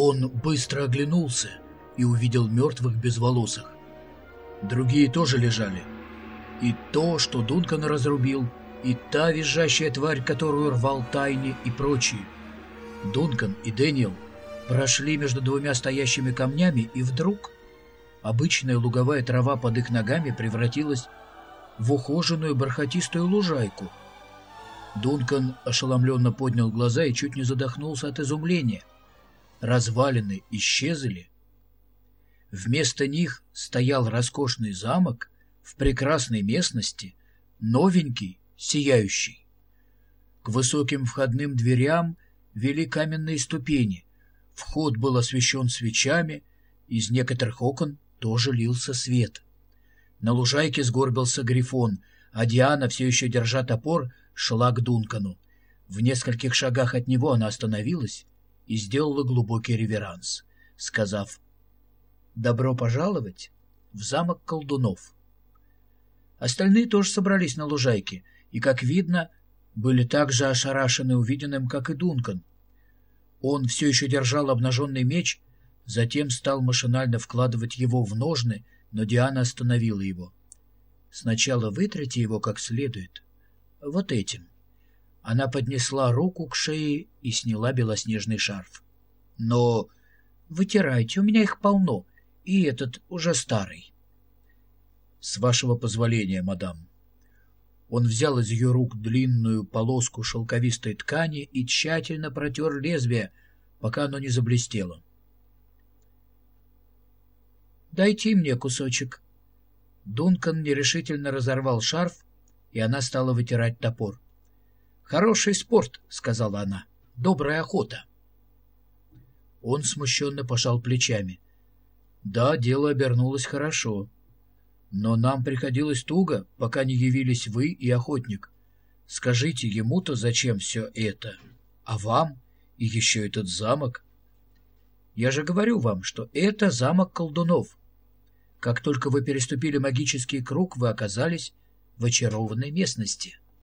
Он быстро оглянулся и увидел мертвых безволосых. Другие тоже лежали. И то, что Дункан разрубил, и та визжащая тварь, которую рвал Тайни и прочие. Дункан и Дэниел прошли между двумя стоящими камнями, и вдруг обычная луговая трава под их ногами превратилась в ухоженную бархатистую лужайку. Дункан ошеломленно поднял глаза и чуть не задохнулся от изумления. Развалины исчезли. Вместо них стоял роскошный замок в прекрасной местности, новенький, сияющий. К высоким входным дверям вели каменные ступени. Вход был освещен свечами, из некоторых окон тоже лился свет. На лужайке сгорбился грифон, а Диана, все еще держа топор, шла к Дункану. В нескольких шагах от него она остановилась и сделала глубокий реверанс, сказав «Добро пожаловать в замок колдунов». Остальные тоже собрались на лужайке и, как видно, были так же ошарашены увиденным, как и Дункан. Он все еще держал обнаженный меч, затем стал машинально вкладывать его в ножны, но Диана остановила его. «Сначала вытрите его как следует. Вот этим». Она поднесла руку к шее и сняла белоснежный шарф. «Но вытирайте, у меня их полно, и этот уже старый». «С вашего позволения, мадам». Он взял из ее рук длинную полоску шелковистой ткани и тщательно протер лезвие, пока оно не заблестело. «Дайте мне кусочек». Дункан нерешительно разорвал шарф, и она стала вытирать топор. «Хороший спорт», — сказала она. «Добрая охота». Он смущенно пожал плечами. «Да, дело обернулось хорошо. Но нам приходилось туго, пока не явились вы и охотник. Скажите ему-то, зачем все это? А вам? И еще этот замок?» «Я же говорю вам, что это замок колдунов. Как только вы переступили магический круг, вы оказались в очарованной местности.